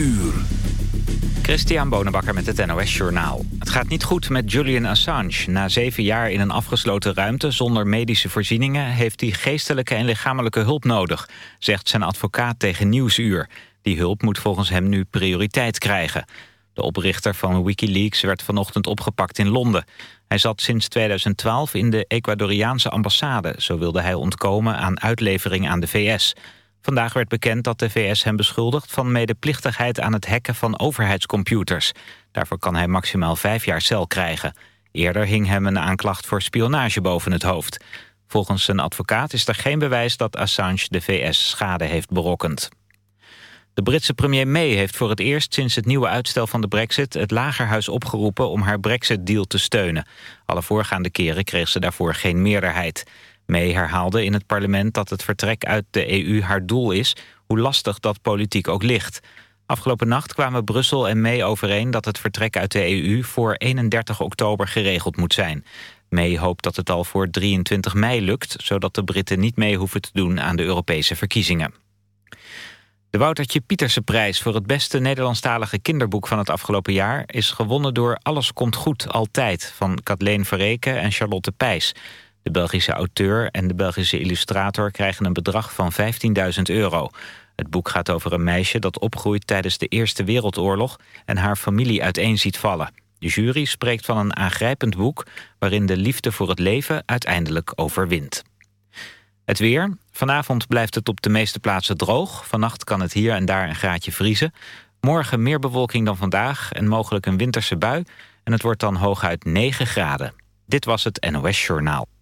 uur. Christian Bonenbakker met het NOS Journaal. Het gaat niet goed met Julian Assange. Na zeven jaar in een afgesloten ruimte zonder medische voorzieningen... heeft hij geestelijke en lichamelijke hulp nodig, zegt zijn advocaat tegen Nieuwsuur. Die hulp moet volgens hem nu prioriteit krijgen. De oprichter van Wikileaks werd vanochtend opgepakt in Londen. Hij zat sinds 2012 in de Ecuadoriaanse ambassade. Zo wilde hij ontkomen aan uitlevering aan de VS... Vandaag werd bekend dat de VS hem beschuldigt van medeplichtigheid aan het hacken van overheidscomputers. Daarvoor kan hij maximaal vijf jaar cel krijgen. Eerder hing hem een aanklacht voor spionage boven het hoofd. Volgens zijn advocaat is er geen bewijs dat Assange de VS schade heeft berokkend. De Britse premier May heeft voor het eerst sinds het nieuwe uitstel van de brexit... het lagerhuis opgeroepen om haar brexit-deal te steunen. Alle voorgaande keren kreeg ze daarvoor geen meerderheid. May herhaalde in het parlement dat het vertrek uit de EU haar doel is... hoe lastig dat politiek ook ligt. Afgelopen nacht kwamen Brussel en May overeen... dat het vertrek uit de EU voor 31 oktober geregeld moet zijn. May hoopt dat het al voor 23 mei lukt... zodat de Britten niet mee hoeven te doen aan de Europese verkiezingen. De Woutertje Pieterse prijs voor het beste Nederlandstalige kinderboek van het afgelopen jaar... is gewonnen door Alles komt goed, altijd... van Kathleen Verreken en Charlotte Pijs... De Belgische auteur en de Belgische illustrator krijgen een bedrag van 15.000 euro. Het boek gaat over een meisje dat opgroeit tijdens de Eerste Wereldoorlog... en haar familie uiteen ziet vallen. De jury spreekt van een aangrijpend boek... waarin de liefde voor het leven uiteindelijk overwint. Het weer. Vanavond blijft het op de meeste plaatsen droog. Vannacht kan het hier en daar een graadje vriezen. Morgen meer bewolking dan vandaag en mogelijk een winterse bui. En het wordt dan hooguit 9 graden. Dit was het NOS Journaal.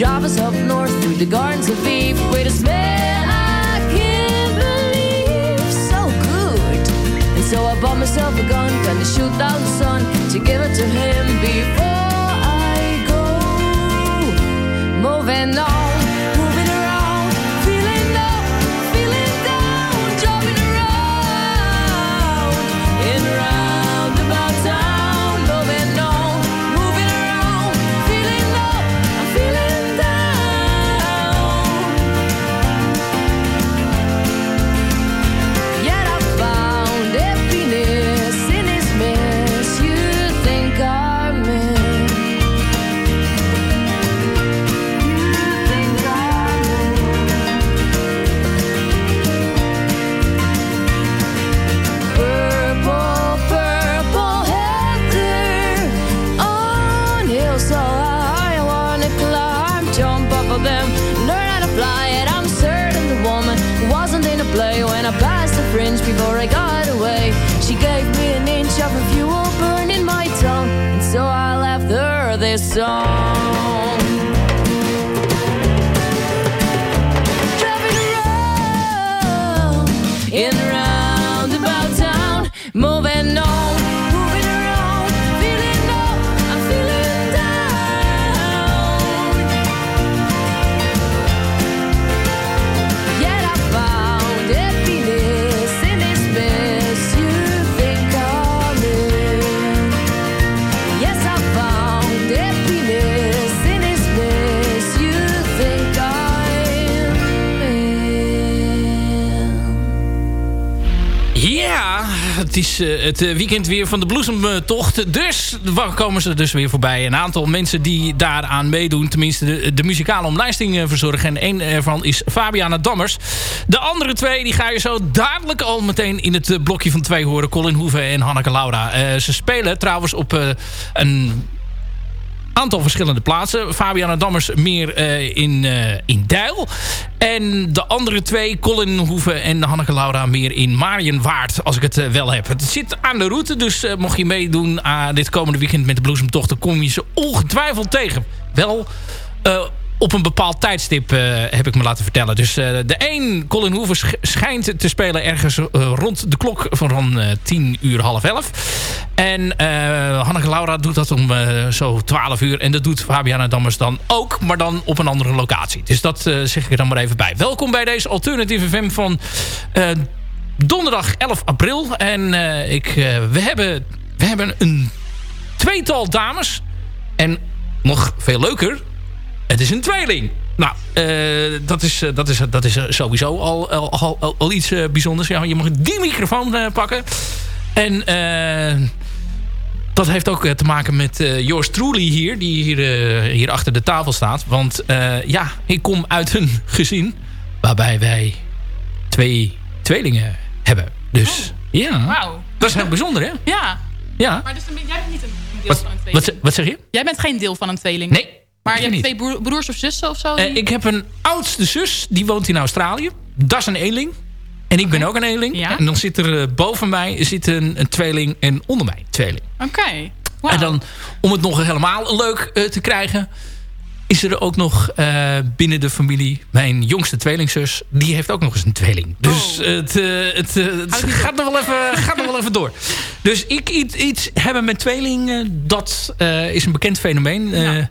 Drive us up north through the gardens of Eve. A smell I can't believe, so good. And so I bought myself a gun, gonna shoot down the sun to give it to him before I go. Moving on. Song. Is eh, het eh, weekend weer van de bloesemtocht. Dus waar komen ze dus weer voorbij. Een aantal mensen die daaraan meedoen. Tenminste de, muzikale omlijsting eh, verzorgen. En één ervan is Fabiana Dammers. De andere twee die ga je zo dadelijk al meteen in het blokje van twee horen. Colin Hoeven en Hanneke Laura. Ze spelen trouwens op een aantal verschillende plaatsen. Fabiana Dammers meer eh, in, eh, in Deil. En de andere twee, Colin Hoeven en Hanneke Laura, meer in Marienwaard. Als ik het eh, wel heb. Het zit aan de route, dus mocht je meedoen aan dit komende weekend met de bloesemtocht... dan kom je ze ongetwijfeld tegen. Wel... eh, op een bepaald tijdstip eh, heb ik me laten vertellen. Dus eh, de een, Colin sch- schijnt te spelen ergens eh, rond de klok van eh 10 uur, half 11. En Hanneke Laura doet dat om zo 12 uur. En dat doet Fabiana Dammers dan ook, maar dan op een andere locatie. Dus dat zeg ik er dan maar even bij. Welkom bij deze Alternative FM van donderdag 11 april. En ik, we, hebben, we hebben een tweetal dames. En nog veel leuker, het is een tweeling. Nou, eh, dat, is, eh, dat, is, dat is eh, sowieso al, al, al, iets bijzonders. Ja, je mag die microfoon pakken. En dat heeft ook te maken met yours truly hier. Die hier, hier achter de tafel staat. Want ja, ik kom uit een gezin waarbij wij twee tweelingen hebben. Dus ja, Wauw. dat is heel bijzonder hè? Ja, Ja. maar dus dan ben- jij bent niet een deel Wat, van een wat, tweeling. ze- wat zeg je? Jij bent geen deel van een tweeling. Nee. Maar je hebt niet. twee broer- broers of zussen of zo? Eh, ik heb een oudste zus, die woont in Australië. Dat is een eenling. En ik ben ook een eenling. Ja. En dan zit er eh, boven mij zit een, een tweeling en onder mij een tweeling. Oké. En dan, om het nog helemaal leuk eh, te krijgen... is er ook nog binnen de familie mijn jongste tweelingzus. Die heeft ook nog eens een tweeling. Dus Oh. het, het, het gaat, nog wel even, gaat nog wel even door. Dus ik iets, iets hebben met tweelingen, dat is een bekend fenomeen. Ja.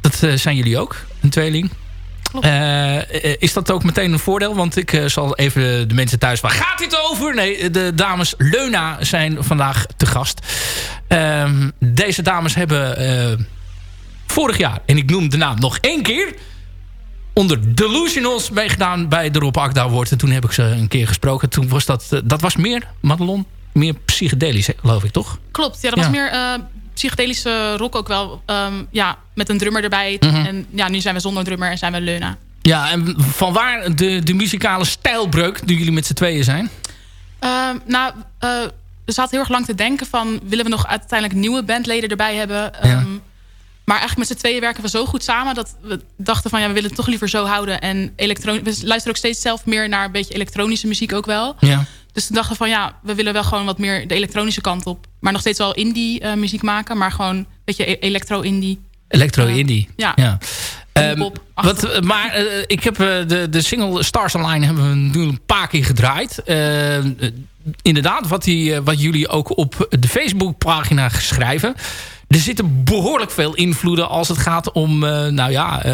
Dat eh, zijn jullie ook, een tweeling. Eh, is dat ook meteen een voordeel? Want ik zal even de mensen thuis... Waar gaat dit over? Nee, de dames Leuna zijn vandaag te gast. Ehm, deze dames hebben vorig jaar... en ik noem de naam nog één keer... onder Delusionals meegedaan bij de Rob Akda Award. En toen heb ik ze een keer gesproken. Toen was dat... dat was meer, Madelon, meer psychedelisch, geloof ik, toch? Klopt, ja, dat Ja. was meer psychedelische rock ook wel. ehm, ja, met een drummer erbij. Mhm. En ja, nu zijn we zonder drummer en zijn we Leuna. Ja, en van waar de, de muzikale stijlbreuk... nu jullie met z'n tweeën zijn? Ehm, nou, eh, we zaten heel erg lang te denken van... willen we nog uiteindelijk nieuwe bandleden erbij hebben? Ehm, Maar eigenlijk met z'n tweeën werken we zo goed samen... dat we dachten van ja, we willen het toch liever zo houden. En elektron we luisteren ook steeds zelf meer naar een beetje elektronische muziek ook wel. Ja. Dus toen dachten we van ja, we willen wel gewoon wat meer de elektronische kant op. Maar nog steeds wel indie eh, muziek maken. Maar gewoon een beetje e- elektro-indie. Electro-indie. Ja. ja. Ehm, wat, achtig. maar eh, ik heb eh, de, de single Stars Align hebben we nu een paar keer gedraaid. Eh, eh, inderdaad, wat, die, eh, wat jullie ook op de Facebookpagina schrijven. Er zitten behoorlijk veel invloeden als het gaat om eh, nou ja, eh,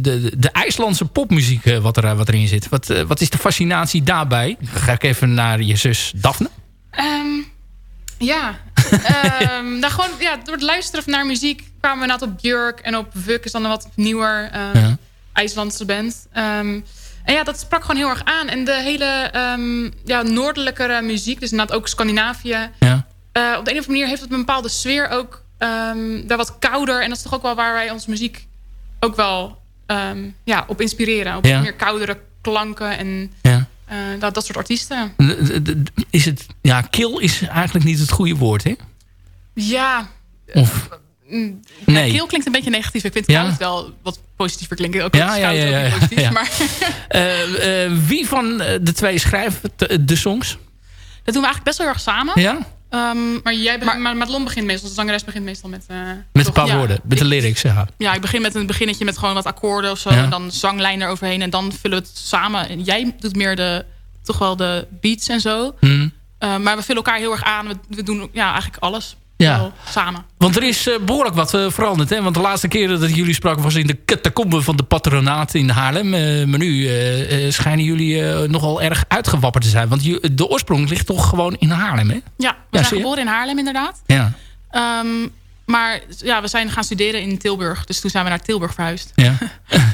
de, de IJslandse popmuziek eh, wat, er, wat erin zit. Wat, wat is de fascinatie daarbij? Dan ga ik even naar je zus Daphne. Ehm, ja. Nou, gewoon ja, door het luisteren naar muziek kwamen we inderdaad op Björk en op Vuk is dan een wat nieuwer ehm, Ja. IJslandse band. En ja, dat sprak gewoon heel erg aan. En de hele ehm, ja, noordelijkere muziek, dus inderdaad ook Scandinavië. Ja. op de een of andere manier heeft het een bepaalde sfeer ook ehm, daar wat kouder. En dat is toch ook wel waar wij ons muziek ook wel em, ja, op inspireren. Op Ja. meer koudere klanken en Ja. eh, dat, dat soort artiesten. Is het, ja, kill is eigenlijk niet het goede woord, hè? Ja, Of, Mm, Nee. ja, keel klinkt een beetje negatief. Ik vind Ja? koud wel wat positiever klinken. Ook Ja, ja, ja, ja, ja, ja, positief. ja. Maar Eh, eh, wie van eh, de twee schrijft de, de songs? dat doen we eigenlijk best wel erg samen. Ja? Ehm, Maar jij Maar- maar, Madelon begint meestal, de zangeres begint meestal met... eh, Met een paar Ja. woorden. Met de lyrics, ja. ja, ik begin met een beginnetje met gewoon wat akkoorden of zo. Ja. En dan zanglijn eroverheen. En dan vullen we het samen. En jij doet meer de, toch wel de beats en zo. Hm. Eh, maar we vullen elkaar heel erg aan. We, we doen ja, eigenlijk alles Ja. wel samen. Want er is eh, behoorlijk wat eh, veranderd. Hè? Want de laatste keer dat jullie spraken was in de catacombe van de patronaat in Haarlem. Eh, maar nu schijnen jullie nogal erg uitgewapperd te zijn. Want de oorsprong ligt toch gewoon in Haarlem, hè? Ja, we zijn geboren in Haarlem inderdaad. Ja. Ehm, maar ja, we zijn gaan studeren in Tilburg. Dus toen zijn we naar Tilburg verhuisd. ja.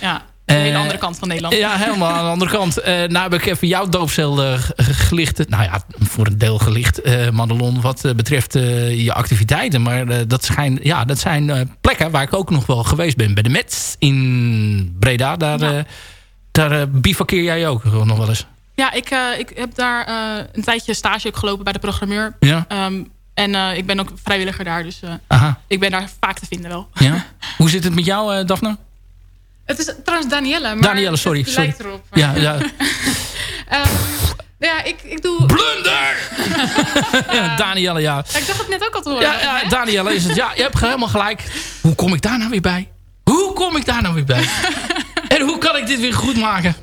Ja, de hele Eh, andere kant van Nederland. Ja, helemaal aan de andere kant. Eh, nou heb ik even jouw doopcel eh, gelicht. Nou ja, voor een deel gelicht, eh Madelon, wat eh, betreft eh, je activiteiten. Maar eh, dat, schijn, ja, dat zijn eh, plekken waar ik ook nog wel geweest ben. Bij de Mets in Breda, daar, Ja. eh, daar eh, bivakkeer jij ook nog wel eens. Ja, ik, eh, ik heb daar eh, een tijdje stage ook gelopen bij de programmeur. Ja? Ehm, en eh, ik ben ook vrijwilliger daar. Dus eh, Aha. ik ben daar vaak te vinden wel. Ja. Hoe zit het met jou, eh, Daphne? Het is trouwens Danielle. Maar Danielle, sorry, Het sorry. lijkt erop. Ja, ja. Ehm, ja, ik, ik doe... Blunder! ja, Danielle, ja. Ja, ik dacht het net ook al te horen. Ja, ja? Danielle is het. Ja, je hebt helemaal gelijk. Hoe kom ik daar nou weer bij? Hoe kom ik daar nou weer bij? en hoe kan ik dit weer goed maken?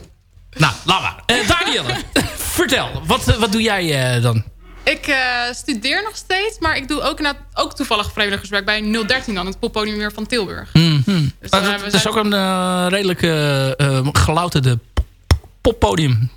Nou, laat maar. Eh, Danielle, vertel. Wat, eh, wat doe jij eh, dan? Ik eh, studeer nog steeds, maar ik doe ook, na, ook toevallig vrijwilligerswerk bij 013 dan, het poppodium weer van Tilburg. Dus, eh, dat, is zijn- ook een eh, redelijk eh, gelouterde poppodium.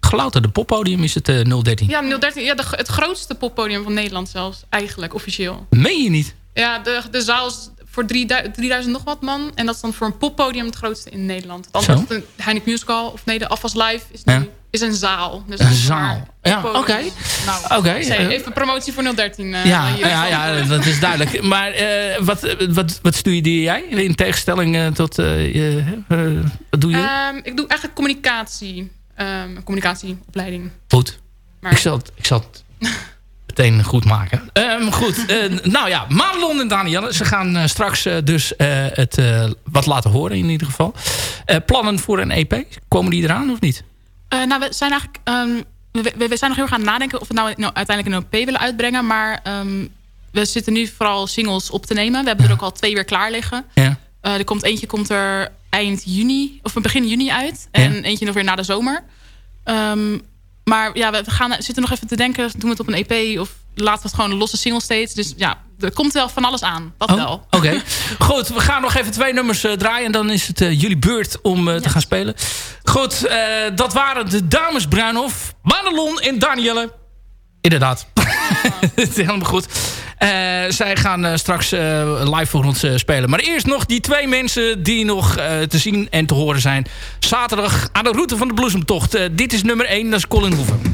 Gelouterde poppodium is het eh 013. Ja, 013, ja, de, het grootste poppodium van Nederland zelfs, eigenlijk, officieel. Meen je niet? Ja, de, de zaal is voor 3000 3000 nog wat man. En dat is dan voor een poppodium het grootste in Nederland. Het andere Heineken Musical, of nee, de Afwas Live is, Ja. Is een zaal. Dus Een zaal. Ja, oké. Nou, Oké. zeg, eh, even promotie voor 013. eh, ja, ja, ja, dat is duidelijk. Maar eh, wat, wat, wat studeer jij? In tegenstelling tot... wat doe je? Ehm, ik doe eigenlijk communicatie. ehm, communicatieopleiding. Goed. Maar Ik zal het, ik zal het meteen goed maken. Ehm, goed, nou ja, Madelon en Danielle. Ze gaan straks dus het wat laten horen in ieder geval. Plannen voor een EP, komen die eraan of niet? Eh, nou, we zijn eigenlijk. ehm, we, we, zijn nog heel erg aan het nadenken of we nou, nou uiteindelijk een OP willen uitbrengen. Maar ehm, we zitten nu vooral singles op te nemen. We hebben er ook al twee weer klaar liggen. Ja. Eh, er komt eentje komt er eind juni, of begin juni uit. En Ja. eentje nog weer na de zomer. Ehm, maar ja, we, we gaan, zitten nog even te denken, doen we het op een EP of laten we het gewoon een losse single steeds. Dus ja, er komt wel van alles aan. Dat Oh, wel. Oké. Goed, we gaan nog even twee nummers eh, draaien. En dan is het eh, jullie beurt om eh, te gaan spelen. Goed, dat waren de dames Bruinhof, Madelon en Danielle. Inderdaad. Het is helemaal goed. Zij gaan straks live voor ons spelen. Maar eerst nog die twee mensen die nog te zien en te horen zijn. Zaterdag aan de route van de bloesemtocht. Dit is nummer 1, dat is Colin Hoeven.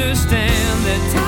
understand that time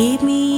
Keep me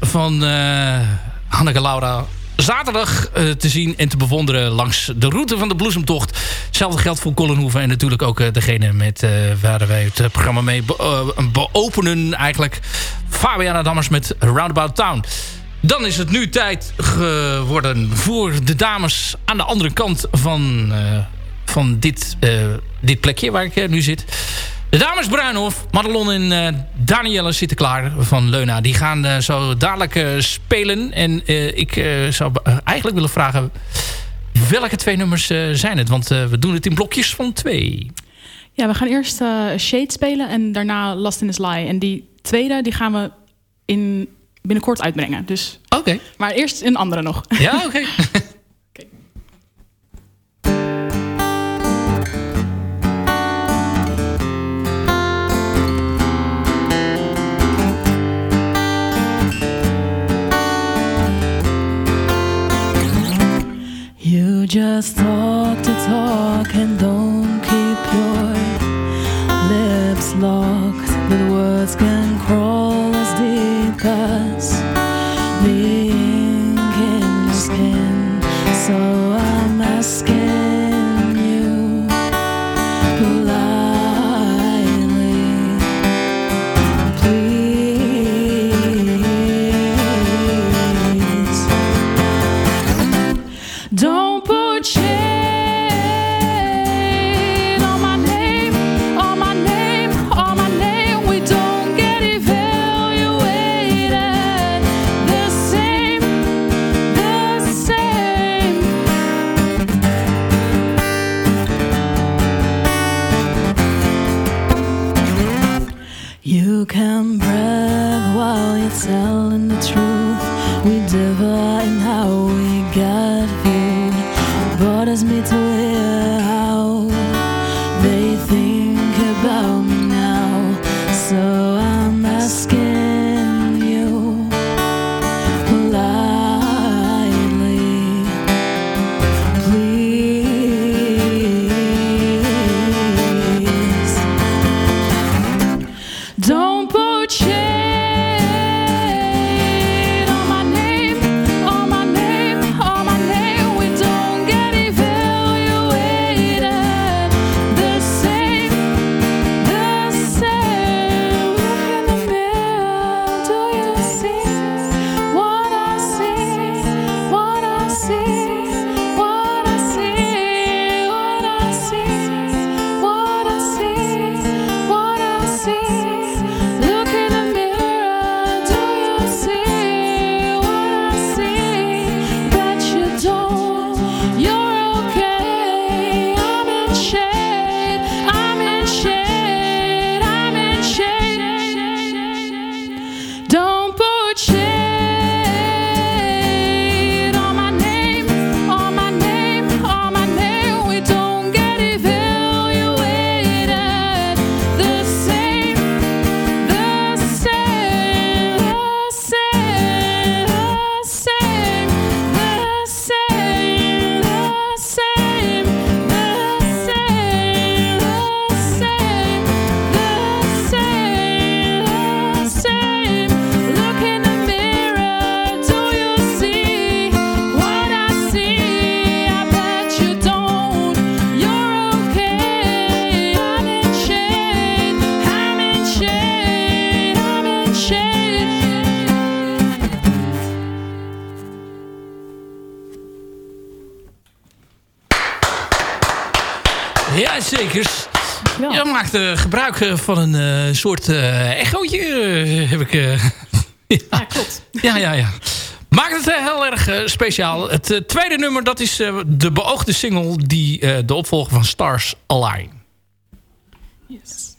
Van uh, Hanneke Laura. Zaterdag uh, te zien en te bewonderen langs de route van de bloesemtocht. Hetzelfde geldt voor Collenhoeven en natuurlijk ook uh, degene met, waar wij het programma mee be beopenen. Eigenlijk Fabiana Dammers met Roundabout Town. Dan is het nu tijd geworden voor de dames aan de andere kant van, van dit, dit plekje waar ik nu zit. De dames Bruinhof, Madelon en uh, Danielle zitten klaar van Leuna. Die gaan uh, zo dadelijk uh, spelen. En ik zou eigenlijk willen vragen... welke twee nummers zijn het? Want we doen het in blokjes van twee. Ja, we gaan eerst Shade spelen en daarna Last in the Sly. En die tweede die gaan we in binnenkort uitbrengen. Dus, oké. Maar eerst een andere nog. Ja, oké. Just talk to talk and don't keep your lips locked. But words can crawl as deep as Eh, gebruik eh, van een eh, soort echootje, heb ik... eh, Ja, klopt. ja, ja, ja. Maakt het heel erg speciaal. Het tweede nummer, dat is de beoogde single... die de opvolger van Stars Align. Yes.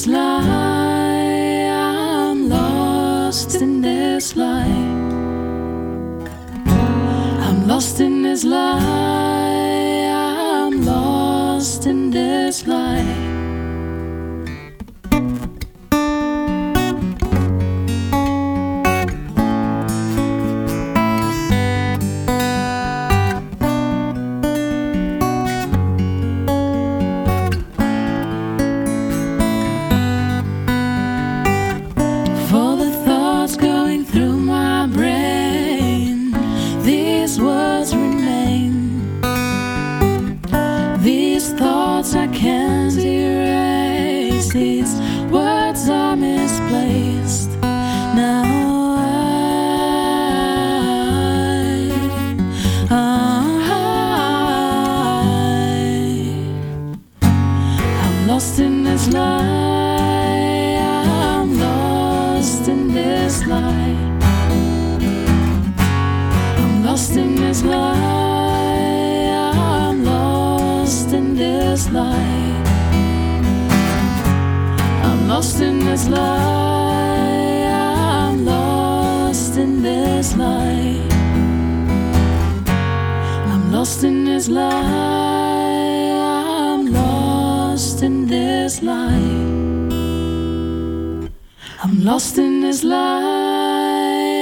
This lie. I'm lost in this lie. I'm lost in this lie. This lie. I'm lost in this lie. I'm lost in this lie. I'm lost in this lie. I'm lost in this lie. I'm lost in this lie. I'm lost in this lie. Lost in this lie.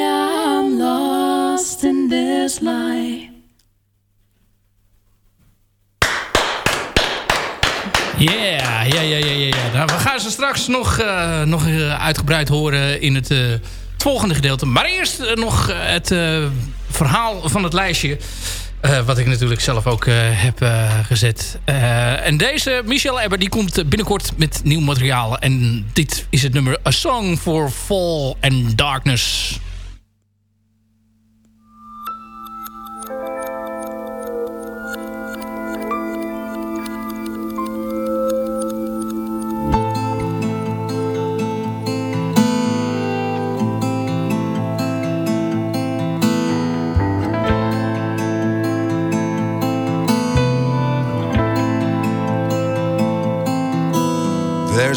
I'm lost in this lie. Ja, ja, ja, ja. ja. We gaan ze straks nog, eh, nog eh, uitgebreid horen in het, eh, volgende gedeelte. Maar eerst nog het verhaal van het lijstje. Eh, wat ik natuurlijk zelf ook eh, heb eh, gezet. En deze, Michel Ebber, die komt binnenkort met nieuw materiaal. En dit is het nummer A Song for Fall and Darkness.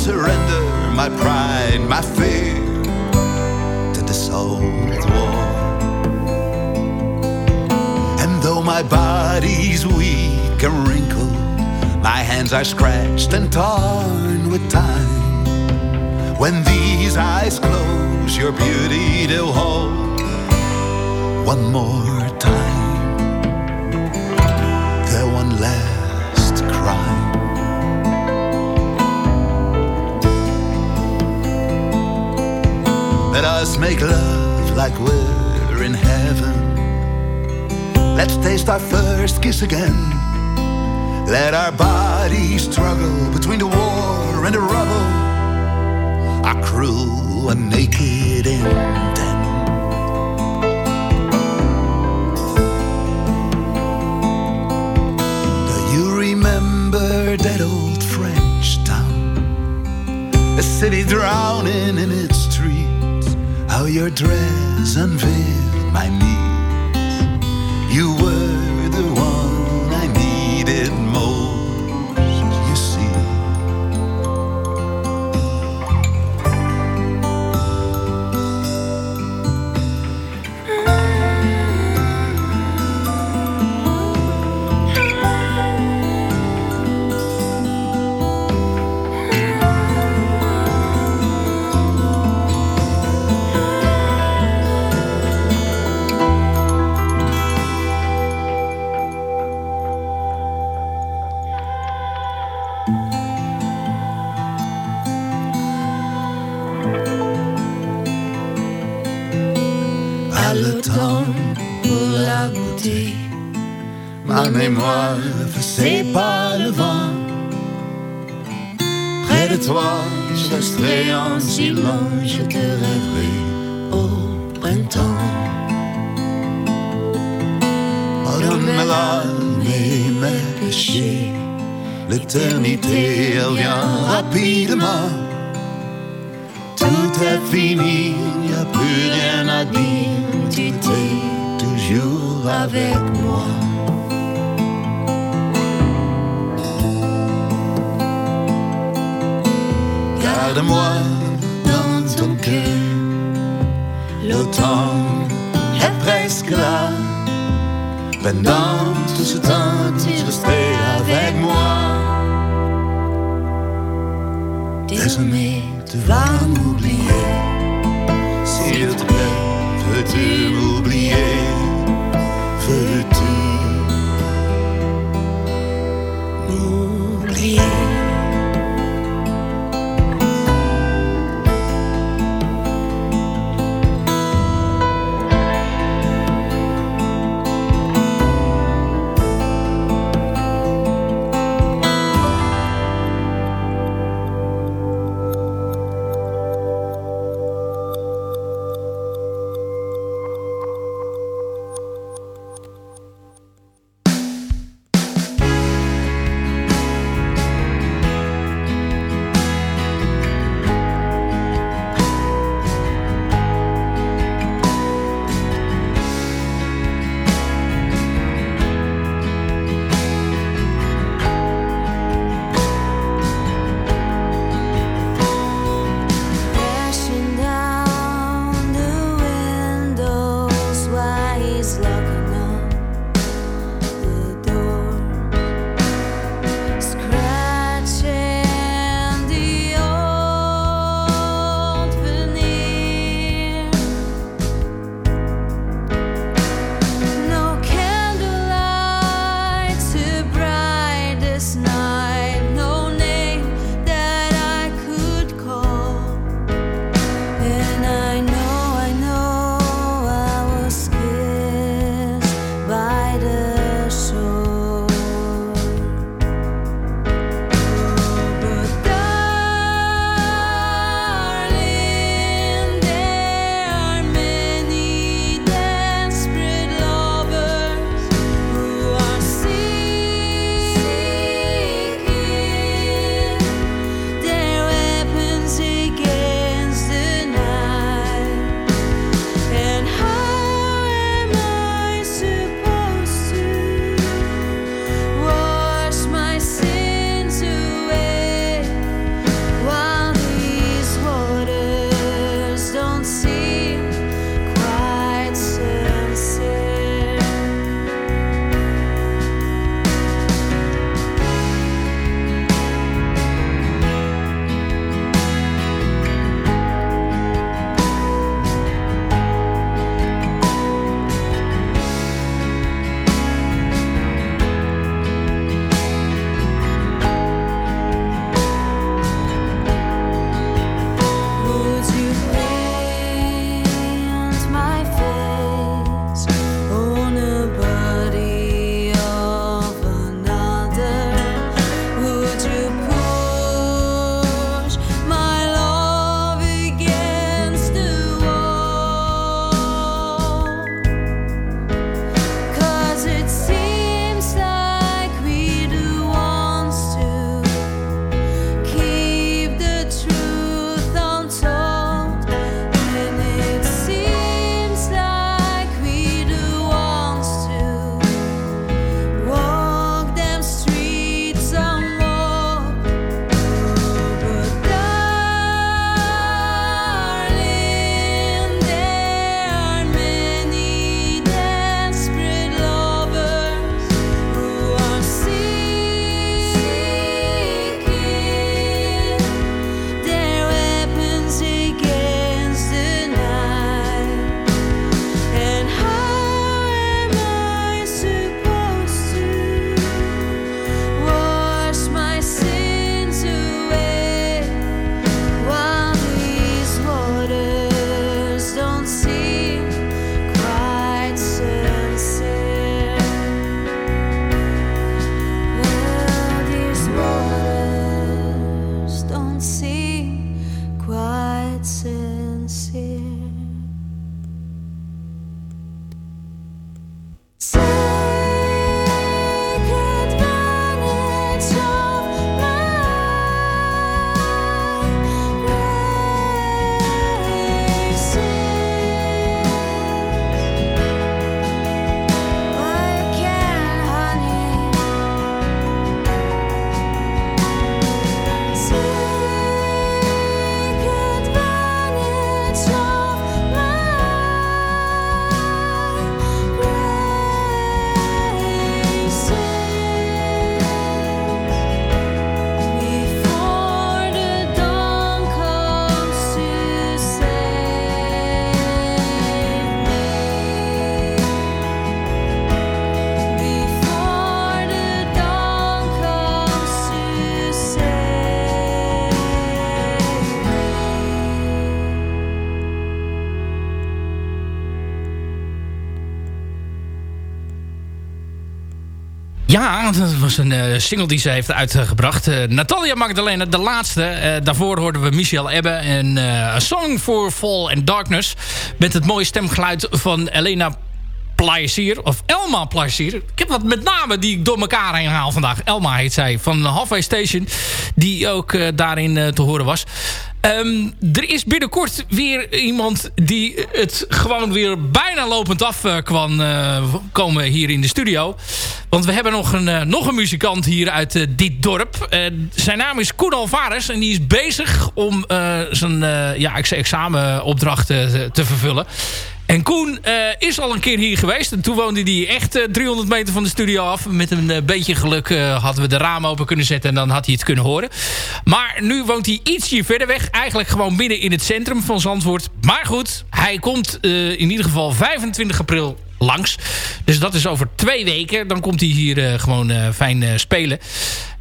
surrender my pride, my fear to this old war. And though my body's weak and wrinkled, my hands are scratched and torn with time. When these eyes close, your beauty they'll hold one more time. Their one last Let us make love like we're in heaven. Let's taste our first kiss again. Let our bodies struggle between the war and the rubble. Our crew are naked in. Do you remember that old French town? A city drowning in its how your dress unveiled my needs. You were en silence, je te rêverai au printemps. Pardonne mes mes péchés. L'éternité, vient rapidement. Tout est fini, y a plus rien à dire. Tu étais toujours avec moi. Garde-moi L'automne est presque là. Pendant tout ce temps, tu restais avec moi. Désormais, tu vas m'oublier. S'il te plaît, veux-tu m'oublier Ja, dat was een eh, single die ze heeft uitgebracht. Eh, Natalia Magdalena, de laatste. Eh, daarvoor hoorden we Michel Ebbe en A Song for Fall and Darkness. Met het mooie stemgeluid van Elena Plaisier. Of Elma Plaisier. Ik heb wat met namen die ik door elkaar heen haal vandaag. Elma heet zij, van Halfway Station. Die ook daarin te horen was. Ehm, er is binnenkort weer iemand die het gewoon weer bijna lopend af eh, kwam eh, komen hier in de studio. Want we hebben nog een, eh, nog een muzikant hier uit dit dorp. Zijn naam is Koen Alvarez en die is bezig om zijn ja, ex- examenopdrachten te, te vervullen. En Koen eh, is al een keer hier geweest. En toen woonde hij echt eh, 300 meter van de studio af. Met een eh, beetje geluk eh, hadden we de ramen open kunnen zetten. En dan had hij het kunnen horen. Maar nu woont hij ietsje verder weg. Eigenlijk gewoon midden in het centrum van Zandvoort. Maar goed, hij komt eh, in ieder geval 25 april langs. Dus dat is over twee weken. Dan komt hij hier eh, gewoon eh, fijn eh, spelen.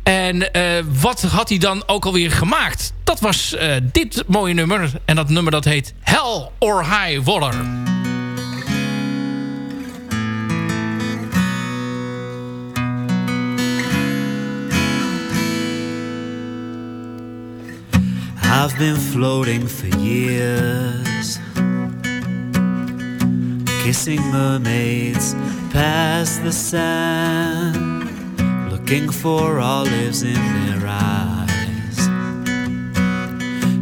En eh, wat had hij dan ook alweer gemaakt? Dat was eh, dit mooie nummer. En dat nummer dat heet Hell or High Water. I've been floating for years, kissing mermaids past the sand, looking for olives in their eyes.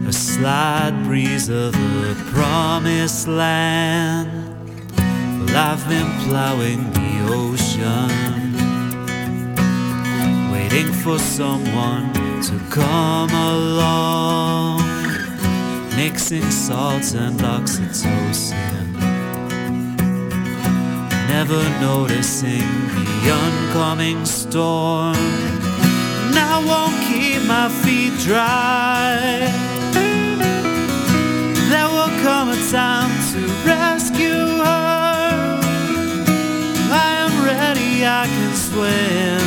A slight breeze of the promised land. Well, I've been plowing the ocean waiting for someone to come along, mixing salts and oxytocin, never noticing the oncoming storm. And I won't keep my feet dry. There will come a time to rescue her. I am ready, I can swim.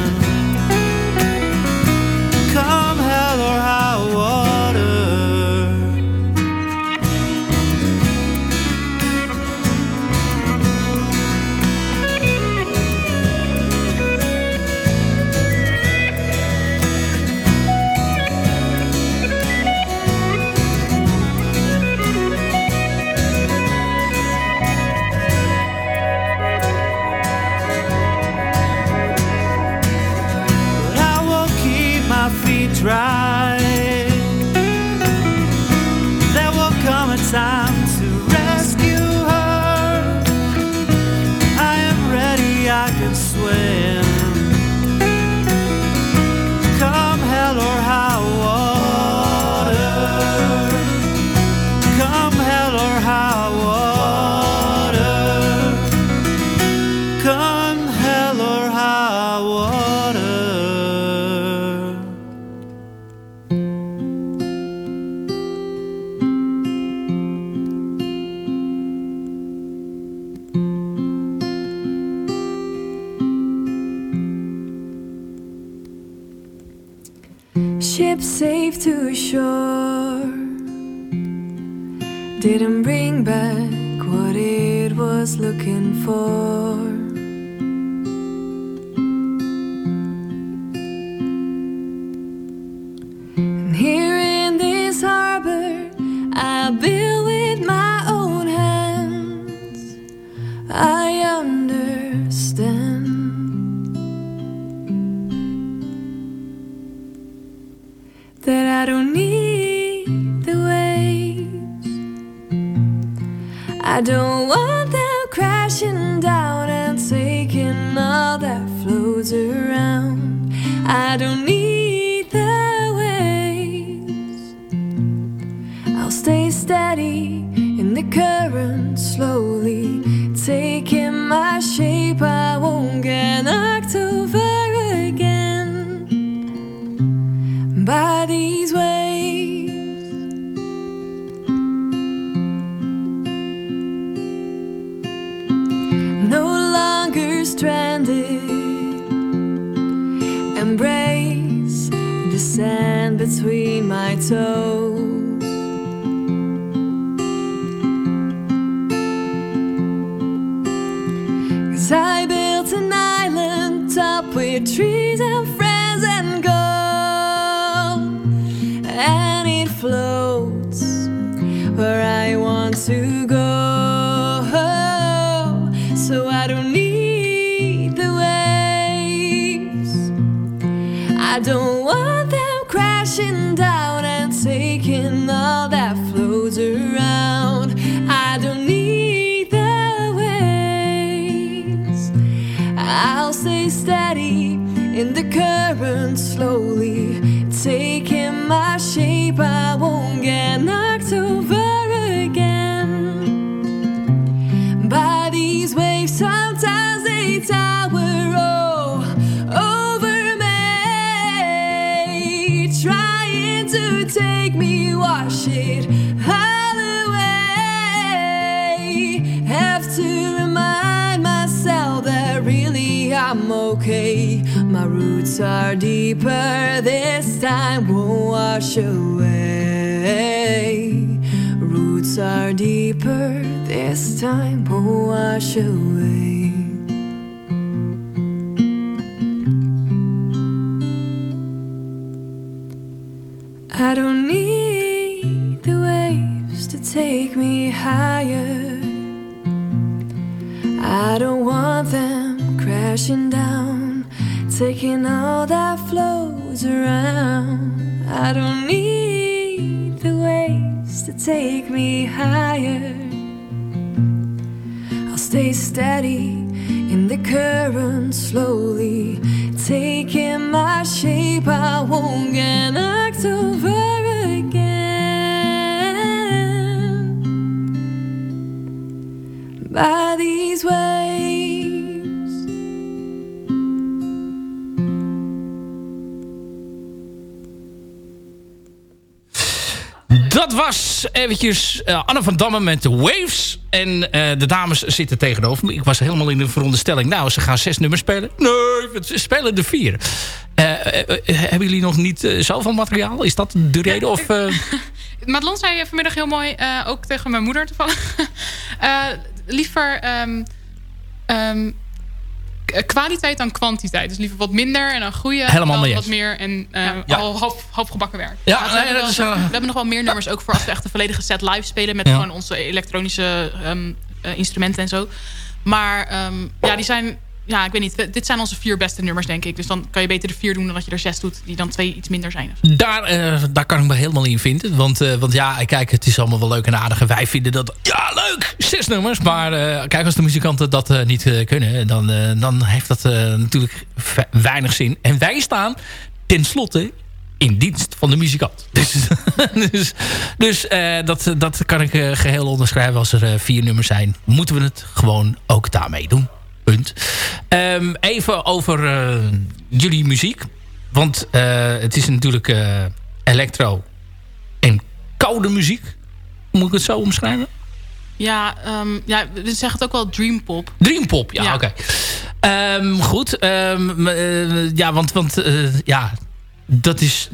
The sand between my toes. The current, slowly taking my shape. I won't get knocked over again by these waves. Sometimes they tower over me, trying to take me, wash it all away. Have to remind myself that really I'm okay. Roots are deeper this time, won't wash away. Roots are deeper this time, won't wash away. I don't need the waves to take me higher. I don't want them crashing down, taking all that flows around. I don't need the waves to take me higher. I'll stay steady in the current, slowly taking my shape. I won't get knocked over again by these waves. Dat was eventjes eh, Anne van Damme met de Waves. En eh, de dames zitten tegenover me. Ik was helemaal in de veronderstelling. Nou, ze gaan zes nummers spelen. Nee, ze spelen er vier. Eh, hebben jullie nog niet zoveel materiaal? Is dat de reden? Of, Madelon zei vanmiddag heel mooi, ook tegen mijn moeder toevallig. Liever k- kwaliteit dan kwantiteit. Dus liever wat minder en dan groeien. Helemaal dan mee wat meer en eh, Ja. al half, half gebakken werk. Ja, we, nee, hebben dat wel- is, eh, we hebben nog wel meer nummers ook voor als we echt een volledige set live spelen. Met Ja. gewoon onze elektronische ehm, eh, instrumenten en zo. Maar ehm, ja, die zijn... Ja, ik weet niet. Dit zijn onze vier beste nummers, denk ik. Dus dan kan je beter de vier doen dan dat je er zes doet. Die dan twee iets minder zijn. daar, eh, daar kan ik me helemaal in vinden. Want, eh, want ja, kijk, het is allemaal wel leuk en aardig. En wij vinden dat, ja, leuk, zes nummers. Maar eh, kijk, als de muzikanten dat niet kunnen... Dan, dan heeft dat natuurlijk weinig zin. En wij staan tenslotte in dienst van de muzikant. Dus, dus, dus dat, dat kan ik eh, geheel onderschrijven. Als er vier nummers zijn, moeten we het gewoon ook daarmee doen. Punt. Ehm, even over eh, jullie muziek. Want eh, het is natuurlijk eh, electro en koude muziek. Moet ik het zo omschrijven? Ja, ehm, ja, we zeggen het ook wel dreampop. Dreampop, ja, Ja. oké. Ehm, goed. Ja, want, want ja, dat, is,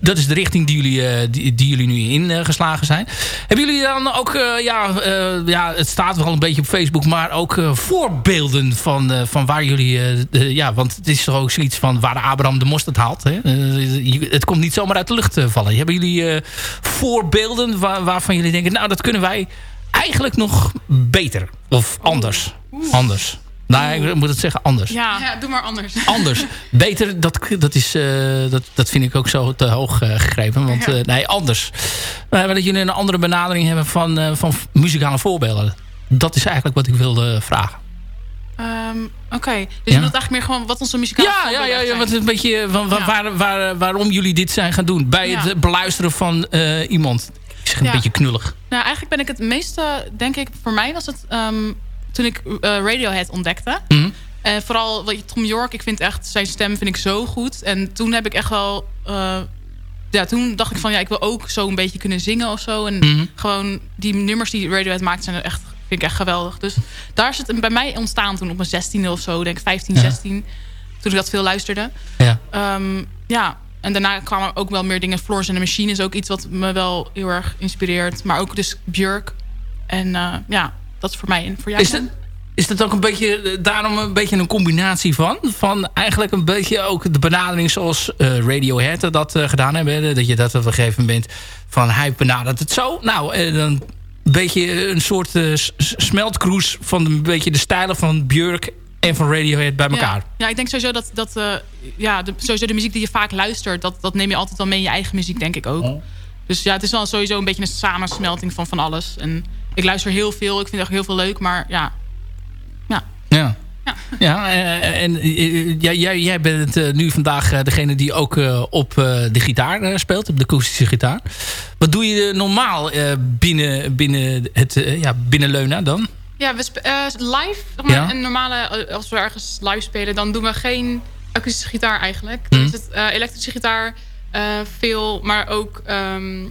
dat is de richting die jullie, eh, die, die jullie nu ingeslagen zijn. Hebben jullie dan ook, eh, ja, eh, ja, het staat wel een beetje op Facebook... maar ook eh, voorbeelden van, eh, van waar jullie... eh, de- ja, want het is toch ook zoiets van waar Abraham de mosterd haalt. Hè? Eh, het komt niet zomaar uit de lucht eh, vallen. Hebben jullie eh, voorbeelden waar- waarvan jullie denken... nou, dat kunnen wij eigenlijk nog beter of anders? Anders. Nou, ik moet het zeggen anders. Ja. ja, doe maar anders. Anders. Beter, dat, dat, is, eh, dat, dat vind ik ook zo te hoog eh, gegrepen. Want Ja. eh, nee, anders. We hebben dat jullie een andere benadering hebben van, eh, van muzikale voorbeelden. Dat is eigenlijk wat ik wilde vragen. Ehm, Oké, dus Ja. je wilt eigenlijk meer gewoon wat onze muzikale Ja, ja, ja, ja zijn. wat een beetje wa- wa- Ja. waar, waar, waarom jullie dit zijn gaan doen. Bij Ja. het beluisteren van eh, iemand. Ik zeg een Ja. beetje knullig. Nou, eigenlijk ben ik het meeste, denk ik, voor mij was het ehm, toen ik eh, Radiohead ontdekte. Mhm. En vooral weet je, Tom York, ik vind echt zijn stem vind ik zo goed. En toen heb ik echt wel, eh, ja, toen dacht ik van ja, ik wil ook zo een beetje kunnen zingen of zo. En Mhm. gewoon die nummers die Radiohead maakt zijn echt, vind ik echt geweldig. Dus daar is het bij mij ontstaan toen op mijn 16e of zo, denk ik 15, Ja. 16. Toen ik dat veel luisterde. Ja. Ehm, ja, en daarna kwamen ook wel meer dingen. Floors and the Machine is ook iets wat me wel heel erg inspireert. Maar ook dus Björk. En eh, ja, dat is voor mij en voor jou. Is dat, is dat ook een beetje, eh, daarom een beetje een combinatie van? Van eigenlijk een beetje ook de benadering zoals eh, Radiohead dat eh, gedaan hebben. Dat je dat op een gegeven moment van hij benadert het zo. Nou, dan een beetje een soort s- s- smeltkroes van een beetje de stijlen van Björk en van Radiohead bij elkaar. Ja, ja ik denk sowieso dat, dat ja, de, sowieso de muziek die je vaak luistert... Dat, dat neem je altijd wel mee in je eigen muziek, denk ik ook. Dus ja, het is wel sowieso een beetje een samensmelting van van alles. En ik luister heel veel, ik vind het echt heel veel leuk. Maar ja, Ja. Ja, eh, en eh, jij, jij, jij bent eh, nu vandaag eh, degene die ook eh, op eh, de gitaar eh, speelt, op de akoestische gitaar. Wat doe je normaal eh, binnen, binnen, het, eh, ja, binnen Leuna dan? Ja, we eh, live, zeg maar, Ja. een normale, eh, als we ergens live spelen, dan doen we geen akoestische gitaar eigenlijk. Dan is het eh, elektrische gitaar, eh, veel, maar ook ehm,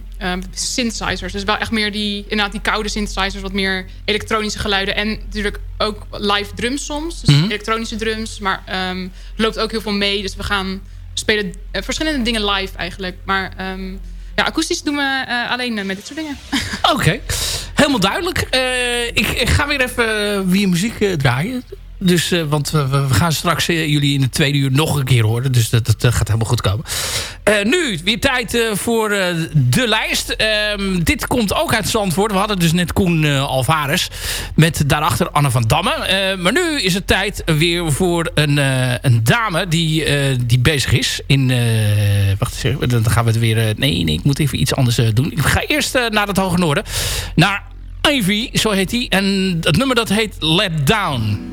synthesizers. Dus wel echt meer die, inderdaad die koude synthesizers, wat meer elektronische geluiden. En natuurlijk ook live drums soms, dus Mhm. elektronische drums. Maar er loopt ook heel veel mee, dus we gaan spelen eh, verschillende dingen live eigenlijk. Maar ja, akoestisch doen we eh, alleen met dit soort dingen. Oké, helemaal duidelijk. Ik, ik ga weer even weer muziek draaien. Dus, eh, want we, gaan straks eh, jullie in het tweede uur nog een keer horen. Dus dat, gaat helemaal goed komen. Eh, nu, weer tijd voor de lijst. Ehm, dit komt ook uit Zandvoort. We hadden dus net Koen Alvarez. Met daarachter Anne van Damme. Maar nu is het tijd weer voor een, een dame die, die bezig is. In, wacht eens even, dan gaan we het weer... nee, nee, ik moet even iets anders doen. Ik ga eerst naar het Hoge Noorden. Naar Ivy, zo heet hij. En het nummer dat heet Let Down.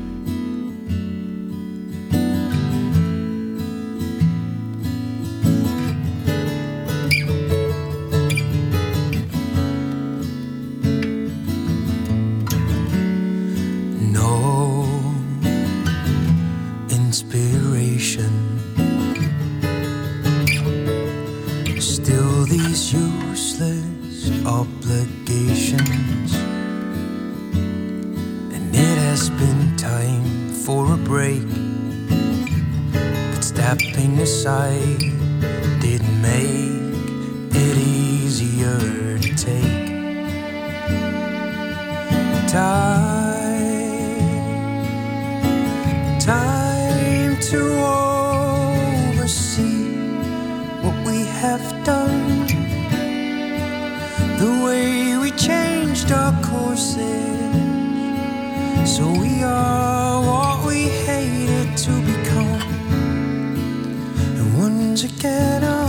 Didn't make it easier to take. Time, time to oversee what we have done, the way we changed our courses, so we are you get?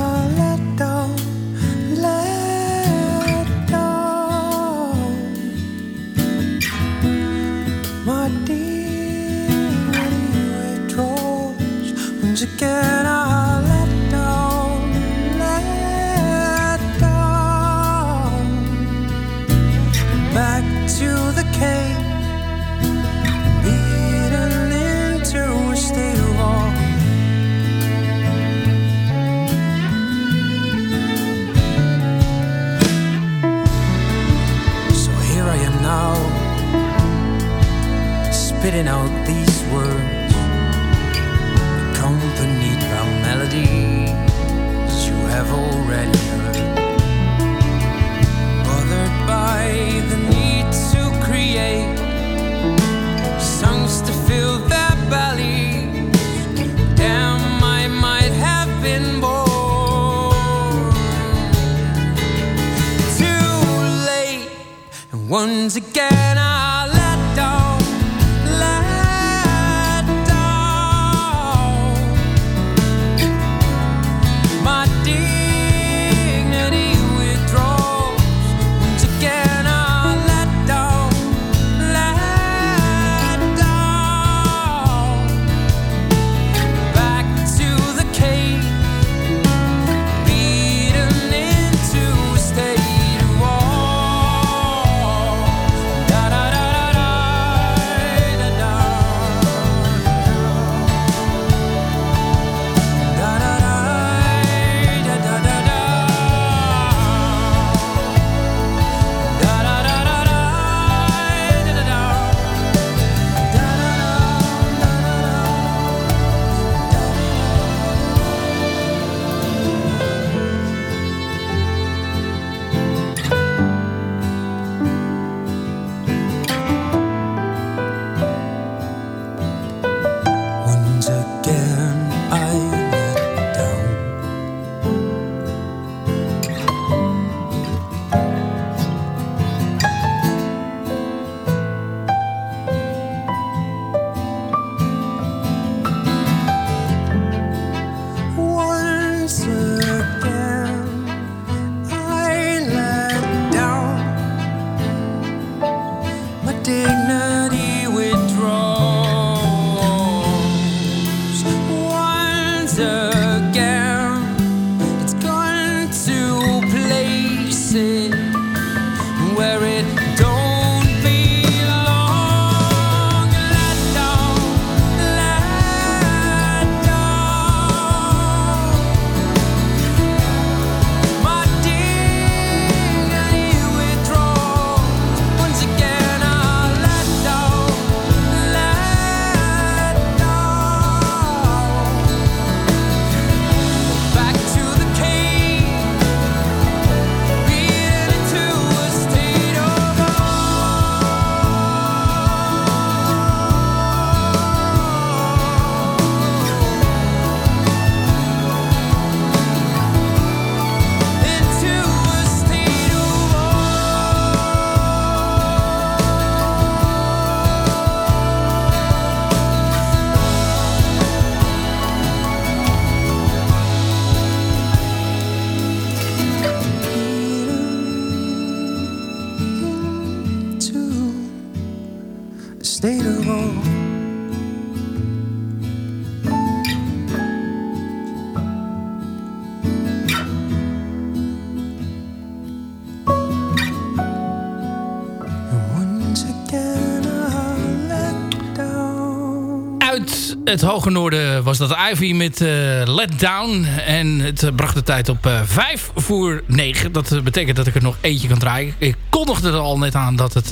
Hoge noorden was dat Ivy met eh, Let Down. En het eh, bracht de tijd op eh 5 voor 9. Dat betekent dat ik er nog eentje kan draaien. Ik kondigde er al net aan dat het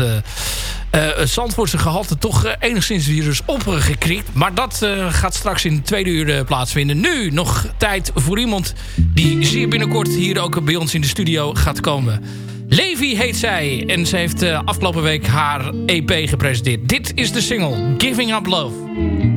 het Zandvoortse gehalte toch enigszins weer is opgekrikt. Maar dat gaat straks in de tweede uur plaatsvinden. Nu nog tijd voor iemand die zeer binnenkort hier ook bij ons in de studio gaat komen. Levi heet zij en ze heeft afgelopen week haar EP gepresenteerd. Dit is de single Giving Up Love.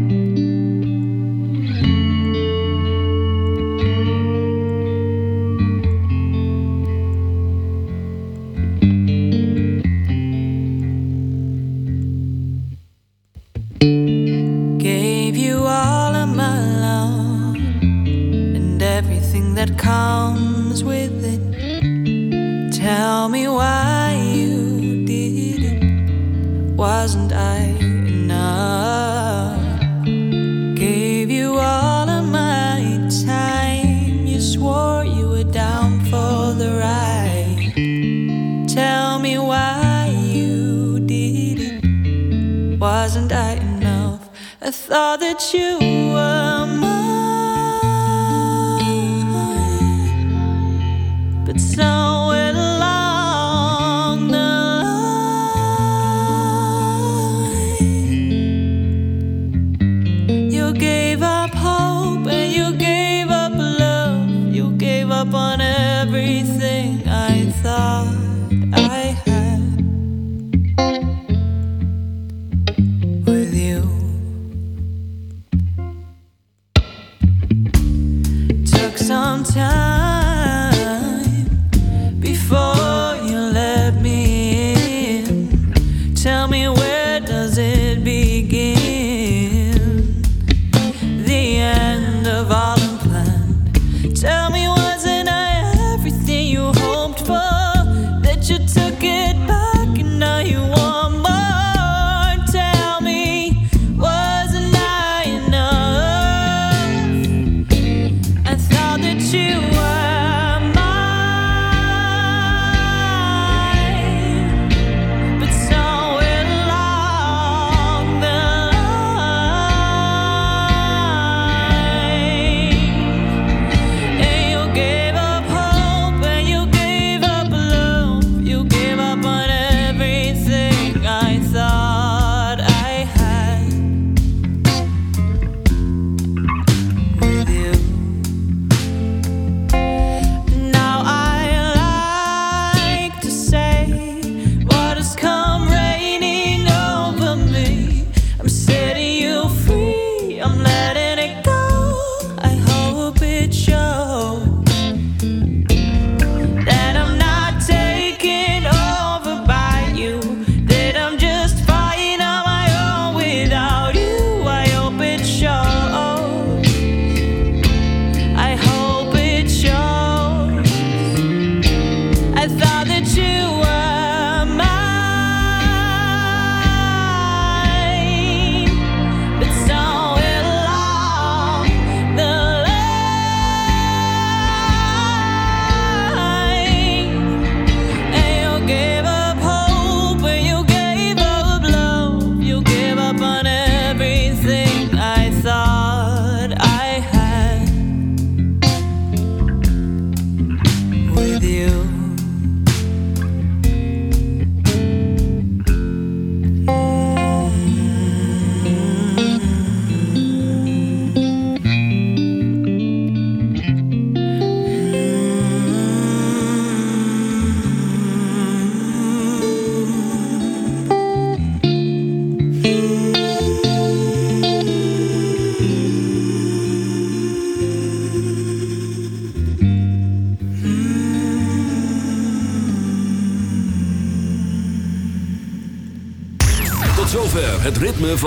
Wasn't I enough? Gave you all of my time. You swore you were down for the ride. Tell me why you did it. Wasn't I enough? I thought that you